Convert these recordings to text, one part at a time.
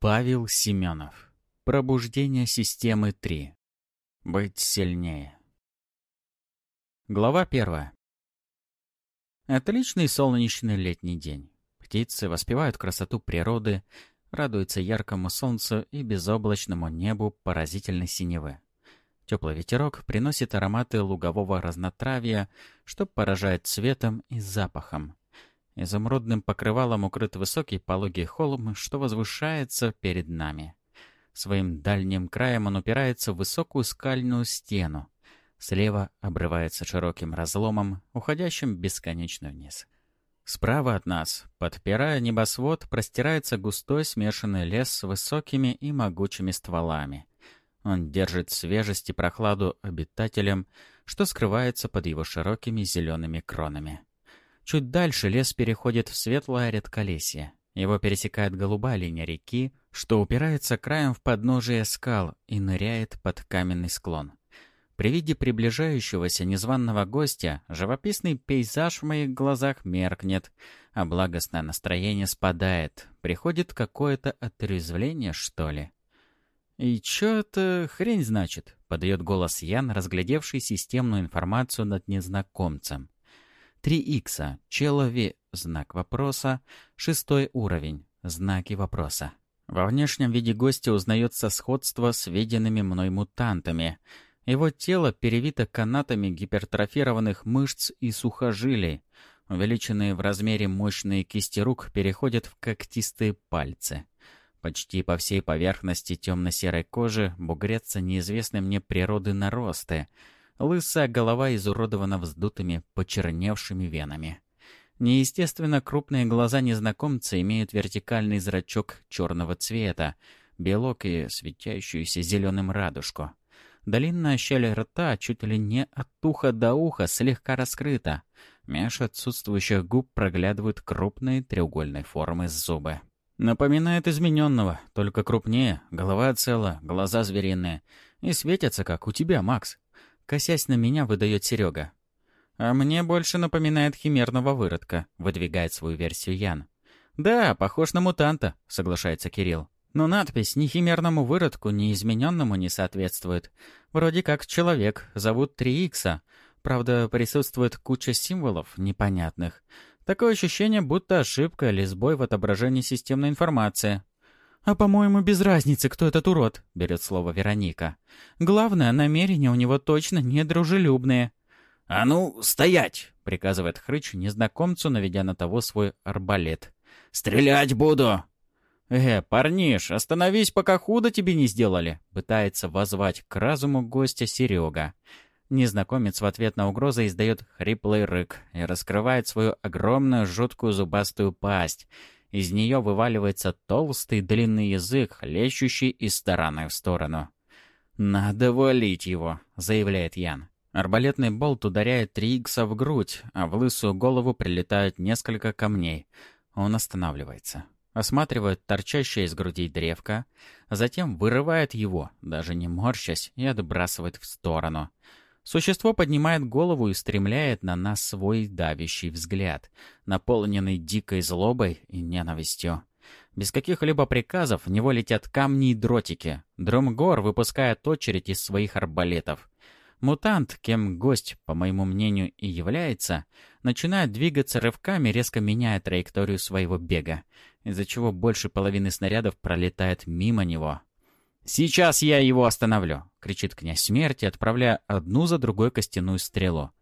Павел Семенов. Пробуждение системы 3. Быть сильнее. Глава первая. Отличный солнечный летний день. Птицы воспевают красоту природы, радуются яркому солнцу и безоблачному небу поразительной синевы. Теплый ветерок приносит ароматы лугового разнотравья, что поражает цветом и запахом. Изумрудным покрывалом укрыт высокий пологий холм, что возвышается перед нами. Своим дальним краем он упирается в высокую скальную стену. Слева обрывается широким разломом, уходящим бесконечно вниз. Справа от нас, подпирая небосвод, простирается густой смешанный лес с высокими и могучими стволами. Он держит свежесть и прохладу обитателям, что скрывается под его широкими зелеными кронами. Чуть дальше лес переходит в светлое редколесье. Его пересекает голубая линия реки, что упирается краем в подножие скал и ныряет под каменный склон. При виде приближающегося незваного гостя живописный пейзаж в моих глазах меркнет, а благостное настроение спадает. Приходит какое-то отрезвление, что ли. «И чё это хрень значит?» — подает голос Ян, разглядевший системную информацию над незнакомцем. 3 икса, человек, знак вопроса, шестой уровень, знаки вопроса. Во внешнем виде гостя узнается сходство с виденными мной мутантами. Его тело перевито канатами гипертрофированных мышц и сухожилий. Увеличенные в размере мощные кисти рук переходят в когтистые пальцы. Почти по всей поверхности темно-серой кожи бугрятся неизвестные мне природы наросты — Лысая голова изуродована вздутыми, почерневшими венами. Неестественно крупные глаза незнакомца имеют вертикальный зрачок черного цвета, белок и светящуюся зеленым радужку. Длинная щель рта чуть ли не от уха до уха слегка раскрыта. Меж отсутствующих губ проглядывают крупные треугольной формы зубы. Напоминает измененного, только крупнее, голова цела, глаза звериные. И светятся, как у тебя, Макс. Косясь на меня, выдает Серега. «А мне больше напоминает химерного выродка», — выдвигает свою версию Ян. «Да, похож на мутанта», — соглашается Кирилл. «Но надпись ни химерному выродку, ни измененному не соответствует. Вроде как человек, зовут 3 Икса. Правда, присутствует куча символов непонятных. Такое ощущение, будто ошибка или сбой в отображении системной информации. «А, по-моему, без разницы, кто этот урод», — берет слово Вероника. «Главное, намерения у него точно недружелюбные». «А ну, стоять!» — приказывает Хрыч незнакомцу, наведя на того свой арбалет. «Стрелять буду!» «Э, парниш, остановись, пока худо тебе не сделали!» — пытается возвать к разуму гостя Серега. Незнакомец в ответ на угрозу издает хриплый рык и раскрывает свою огромную жуткую зубастую пасть — из нее вываливается толстый длинный язык, хлещущий из стороны в сторону. «Надо валить его», — заявляет Ян. Арбалетный болт ударяет Трикса в грудь, а в лысую голову прилетают несколько камней. Он останавливается. Осматривает торчащее из груди древко, затем вырывает его, даже не морщась, и отбрасывает в сторону. Существо поднимает голову и стремляет на нас свой давящий взгляд, наполненный дикой злобой и ненавистью. Без каких-либо приказов в него летят камни и дротики. Дромгор выпускает очередь из своих арбалетов. Мутант, кем гость, по моему мнению, и является, начинает двигаться рывками, резко меняя траекторию своего бега, из-за чего больше половины снарядов пролетает мимо него. «Сейчас я его остановлю!» — кричит князь смерти, отправляя одну за другой костяную стрелу.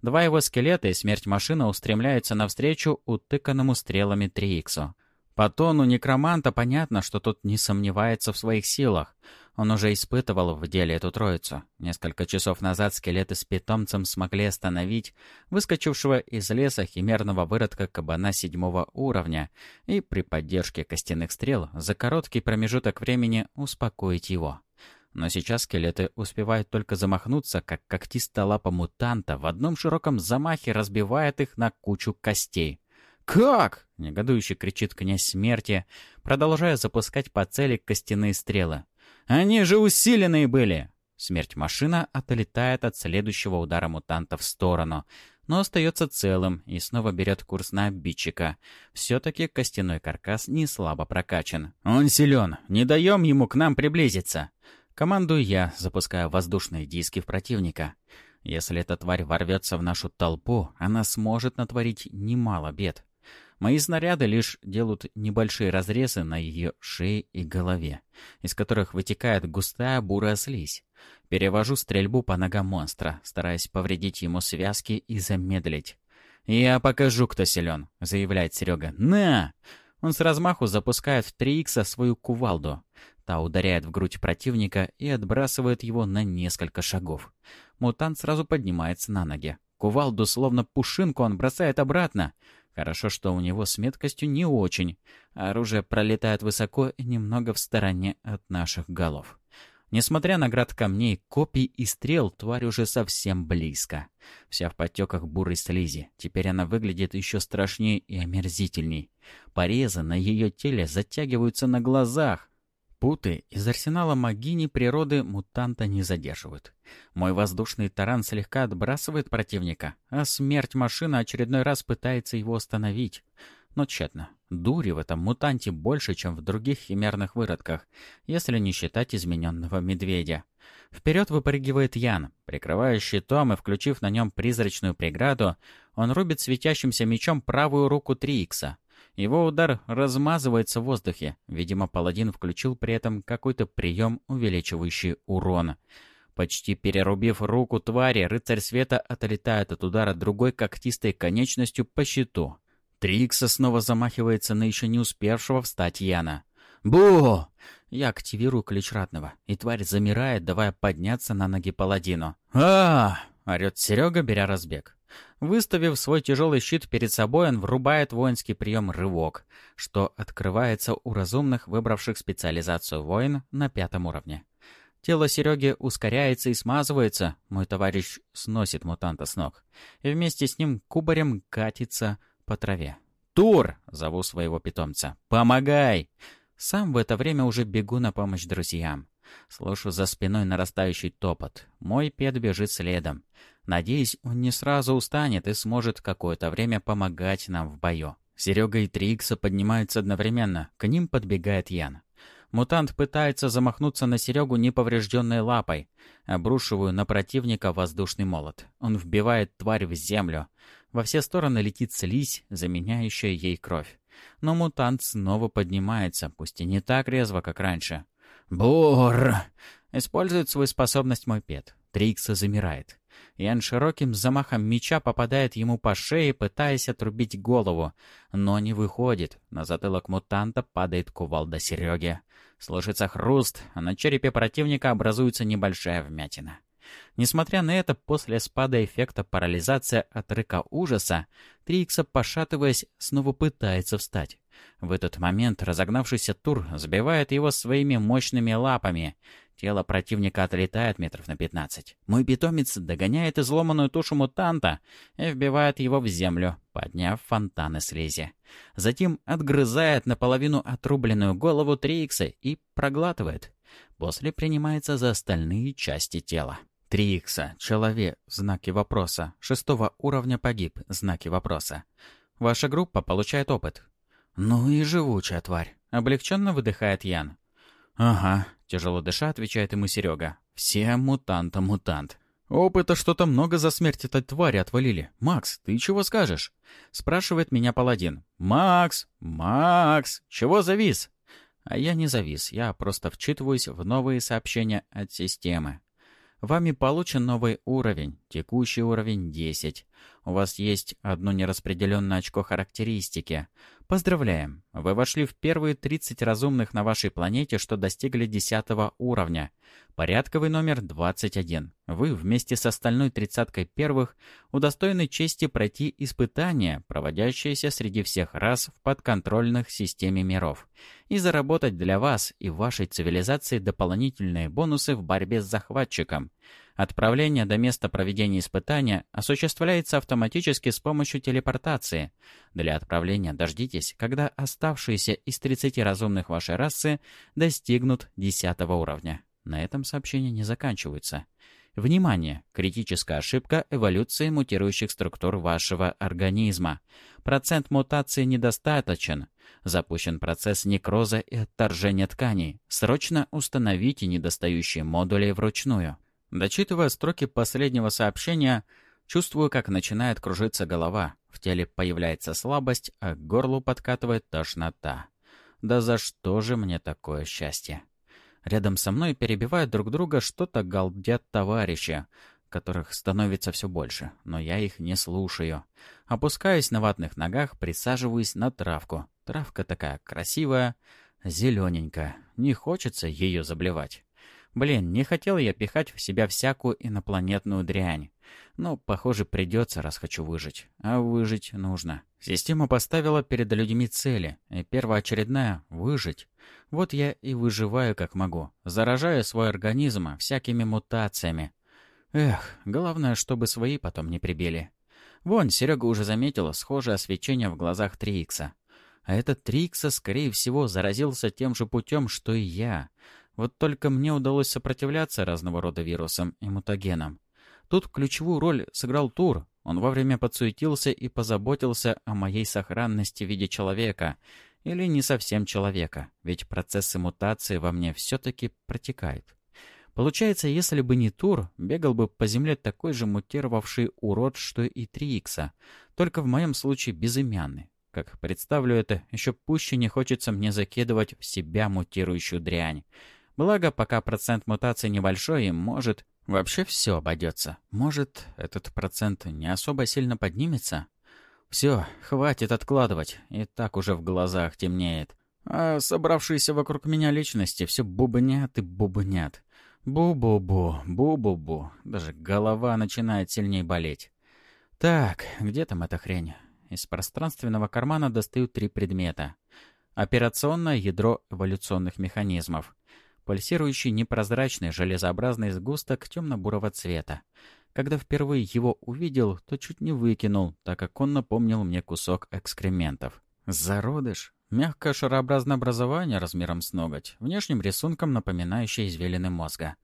Два его скелета и смерть машина устремляются навстречу утыканному стрелами 3Х. По тону некроманта понятно, что тот не сомневается в своих силах. Он уже испытывал в деле эту троицу. Несколько часов назад скелеты с питомцем смогли остановить выскочившего из леса химерного выродка кабана седьмого уровня и при поддержке костяных стрел за короткий промежуток времени успокоить его. Но сейчас скелеты успевают только замахнуться, как когтистая лапа мутанта в одном широком замахе разбивает их на кучу костей. «Как?» — негодующе кричит князь смерти, продолжая запускать по цели костяные стрелы. Они же усиленные были!» Смерть машина отлетает от следующего удара мутанта в сторону, но остается целым и снова берет курс на обидчика. Все-таки костяной каркас не слабо прокачан. «Он силен, не даем ему к нам приблизиться!» Командую я, запуская воздушные диски в противника. Если эта тварь ворвется в нашу толпу, она сможет натворить немало бед. Мои снаряды лишь делают небольшие разрезы на ее шее и голове, из которых вытекает густая бурая слизь. Перевожу стрельбу по ногам монстра, стараясь повредить ему связки и замедлить. «Я покажу, кто силен», — заявляет Серега. «На!» Он с размаху запускает в 3 икса свою кувалду. Та ударяет в грудь противника и отбрасывает его на несколько шагов. Мутант сразу поднимается на ноги. Кувалду, словно пушинку, он бросает обратно. Хорошо, что у него с меткостью не очень. Оружие пролетает высоко и немного в стороне от наших голов. Несмотря на град камней, копий и стрел, тварь уже совсем близко. Вся в потеках бурой слизи. Теперь она выглядит еще страшнее и омерзительней. Порезы на ее теле затягиваются на глазах. Путы из арсенала магини природы мутанта не задерживают. Мой воздушный таран слегка отбрасывает противника, а смерть машины очередной раз пытается его остановить. Но тщетно. Дури в этом мутанте больше, чем в других химерных выродках, если не считать измененного медведя. Вперед выпрыгивает Ян. Прикрывая щитом и включив на нем призрачную преграду, он рубит светящимся мечом правую руку Триикса. Его удар размазывается в воздухе. Видимо, паладин включил при этом какой-то прием, увеличивающий урон. Почти перерубив руку твари, рыцарь света отлетает от удара другой когтистой конечностью по щиту. Трикса снова замахивается на еще не успевшего встать Яна. «Бу!» Я активирую ключ ратного, и тварь замирает, давая подняться на ноги паладину. а орет Серега, беря разбег. Выставив свой тяжелый щит перед собой, он врубает воинский прием «Рывок», что открывается у разумных, выбравших специализацию воин на пятом уровне. Тело Сереги ускоряется и смазывается, мой товарищ сносит мутанта с ног, и вместе с ним кубарем катится по траве. «Тур!» — зову своего питомца. «Помогай!» Сам в это время уже бегу на помощь друзьям. Слышу за спиной нарастающий топот. Мой пет бежит следом. Надеюсь, он не сразу устанет и сможет какое-то время помогать нам в бою. Серега и Трикса поднимаются одновременно. К ним подбегает Ян. Мутант пытается замахнуться на Серегу неповрежденной лапой. Обрушиваю на противника воздушный молот. Он вбивает тварь в землю. Во все стороны летит слизь, заменяющая ей кровь. Но мутант снова поднимается, пусть и не так резво, как раньше. «Бур!» Использует свою способность мой пет. Трикса замирает. Ян широким замахом меча попадает ему по шее, пытаясь отрубить голову. Но не выходит. На затылок мутанта падает кувалда Сереги. Слышится хруст, а на черепе противника образуется небольшая вмятина. Несмотря на это, после спада эффекта парализация от рыка ужаса, Трикса, пошатываясь, снова пытается встать. В этот момент разогнавшийся Тур сбивает его своими мощными лапами. Тело противника отлетает метров на пятнадцать. Мой питомец догоняет изломанную тушу мутанта и вбивает его в землю, подняв фонтаны слизи. Затем отгрызает наполовину отрубленную голову Трикса и проглатывает. После принимается за остальные части тела. Триикса, человек, знаки вопроса. Шестого уровня погиб, знаки вопроса. Ваша группа получает опыт. Ну и живучая тварь. Облегченно выдыхает Ян. Ага, тяжело дыша, отвечает ему Серега. Все мутанта мутант. Опыта что-то много за смерть этой твари отвалили. Макс, ты чего скажешь? Спрашивает меня паладин. Макс, Макс, чего завис? А я не завис, я просто вчитываюсь в новые сообщения от системы. Вами получен новый уровень, текущий уровень 10. У вас есть одно нераспределенное очко характеристики. Поздравляем! Вы вошли в первые 30 разумных на вашей планете, что достигли 10 уровня. Порядковый номер 21. Вы вместе с остальной тридцаткой первых удостоены чести пройти испытания, проводящиеся среди всех рас в подконтрольных системе миров, и заработать для вас и вашей цивилизации дополнительные бонусы в борьбе с захватчиком. Отправление до места проведения испытания осуществляется автоматически с помощью телепортации. Для отправления дождитесь, когда оставшиеся из 30 разумных вашей расы достигнут 10 уровня. На этом сообщения не заканчиваются. Внимание! Критическая ошибка эволюции мутирующих структур вашего организма. Процент мутации недостаточен. Запущен процесс некроза и отторжения тканей. Срочно установите недостающие модули вручную. Дочитывая строки последнего сообщения, чувствую, как начинает кружиться голова. В теле появляется слабость, а к горлу подкатывает тошнота. Да за что же мне такое счастье? Рядом со мной перебивают друг друга что-то галдят товарищи, которых становится все больше, но я их не слушаю. Опускаюсь на ватных ногах, присаживаюсь на травку. Травка такая красивая, зелененькая. Не хочется ее заблевать. Блин, не хотел я пихать в себя всякую инопланетную дрянь. Но, похоже, придется, раз хочу выжить. А выжить нужно. Система поставила перед людьми цели, и первоочередная — выжить. Вот я и выживаю как могу, заражая свой организм всякими мутациями. Эх, главное, чтобы свои потом не прибили. Вон, Серега уже заметила схожее свечение в глазах Трикса. А этот Трикса, скорее всего, заразился тем же путем, что и я. Вот только мне удалось сопротивляться разного рода вирусам и мутагенам. Тут ключевую роль сыграл Тур. Он вовремя подсуетился и позаботился о моей сохранности в виде человека. Или не совсем человека, ведь процессы мутации во мне все-таки протекают. Получается, если бы не Тур, бегал бы по земле такой же мутировавший урод, что и Триикса, только в моем случае безымянный. Как представлю это, еще пуще не хочется мне закидывать в себя мутирующую дрянь. Благо, пока процент мутации небольшой, может Вообще все обойдется. Может, этот процент не особо сильно поднимется? Все, хватит откладывать, и так уже в глазах темнеет. А собравшиеся вокруг меня личности все бубнят и бубнят. Бу-бу-бу, бу-бу-бу. Даже голова начинает сильнее болеть. Так, где там эта хрень? Из пространственного кармана достаю три предмета. Операционное ядро эволюционных механизмов пульсирующий непрозрачный железообразный сгусток темно-бурого цвета. Когда впервые его увидел, то чуть не выкинул, так как он напомнил мне кусок экскрементов. Зародыш. Мягкое шарообразное образование размером с ноготь, внешним рисунком напоминающее извилины мозга.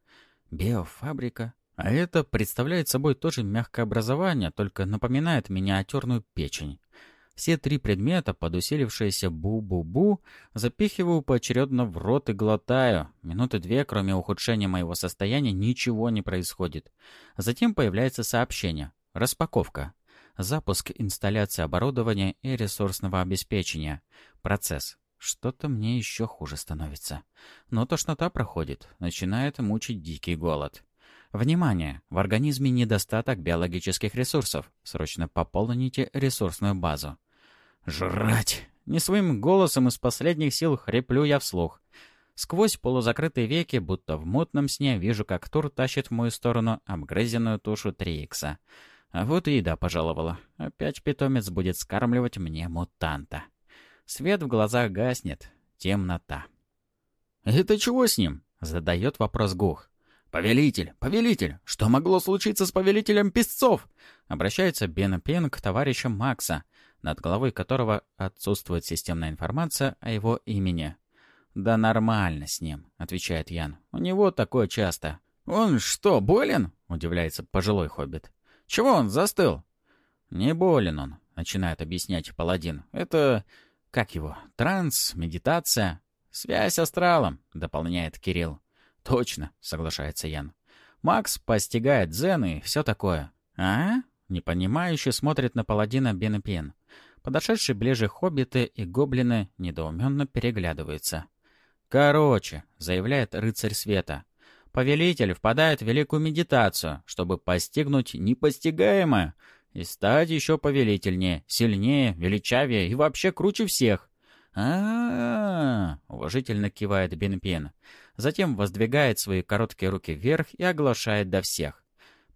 Биофабрика. А это представляет собой тоже мягкое образование, только напоминает миниатюрную печень. Все три предмета, подусилившиеся бу-бу-бу, запихиваю поочередно в рот и глотаю. Минуты две, кроме ухудшения моего состояния, ничего не происходит. Затем появляется сообщение. Распаковка. Запуск инсталляции оборудования и ресурсного обеспечения. Процесс. Что-то мне еще хуже становится. Но тошнота проходит. Начинает мучить дикий голод. Внимание! В организме недостаток биологических ресурсов. Срочно пополните ресурсную базу. «Жрать!» Не своим голосом из последних сил хриплю я вслух. Сквозь полузакрытые веки, будто в мутном сне, вижу, как Тур тащит в мою сторону обгрызенную тушу Триикса. А вот и еда пожаловала. Опять питомец будет скармливать мне мутанта. Свет в глазах гаснет. Темнота. «Это чего с ним?» — задает вопрос Гух. «Повелитель! Повелитель! Что могло случиться с повелителем песцов?» Обращается Бен Пен к товарищам Макса — над головой которого отсутствует системная информация о его имени. «Да нормально с ним», — отвечает Ян. «У него такое часто». «Он что, болен?» — удивляется пожилой хоббит. «Чего он застыл?» «Не болен он», — начинает объяснять паладин. «Это... как его? Транс, медитация?» «Связь с астралом», — дополняет Кирилл. «Точно», — соглашается Ян. «Макс постигает дзен и все такое». «А?» — непонимающе смотрит на паладина Бен и Пен. Подошедшие ближе хоббиты и гоблины недоуменно переглядываются. «Короче», — заявляет рыцарь света, — «повелитель впадает в великую медитацию, чтобы постигнуть непостигаемое и стать еще повелительнее, сильнее, величавее и вообще круче всех». А, уважительно кивает Бенпен. Затем воздвигает свои короткие руки вверх и оглашает до всех.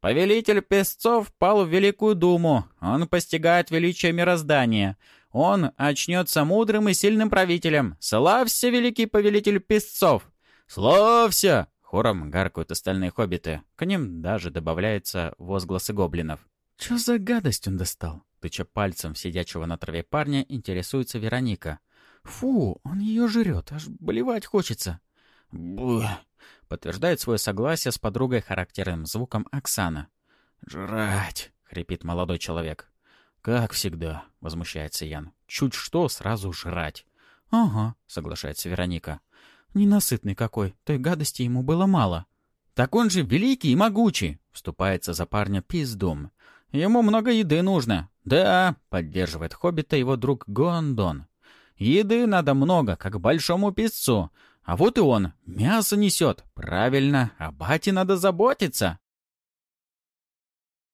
Повелитель песцов пал в Великую Думу. Он постигает величие мироздания. Он очнется мудрым и сильным правителем. Славься, великий повелитель песцов! Славься! Хором гаркают остальные хоббиты. К ним даже добавляются возгласы гоблинов. «Чё за гадость он достал?» Тыча пальцем сидячего на траве парня, интересуется Вероника. «Фу, он ее жрет, аж болевать хочется». «Буh!» Подтверждает свое согласие с подругой характерным звуком Оксана. «Жрать!» — хрипит молодой человек. «Как всегда», — возмущается Ян. «Чуть что, сразу жрать». «Ага», — соглашается Вероника. «Ненасытный какой, той гадости ему было мало». «Так он же великий и могучий!» — вступается за парня пиздум. «Ему много еды нужно». «Да», — поддерживает хоббита его друг Гондон. «Еды надо много, как большому песцу. А вот и он, мясо несет. Правильно, о бате надо заботиться».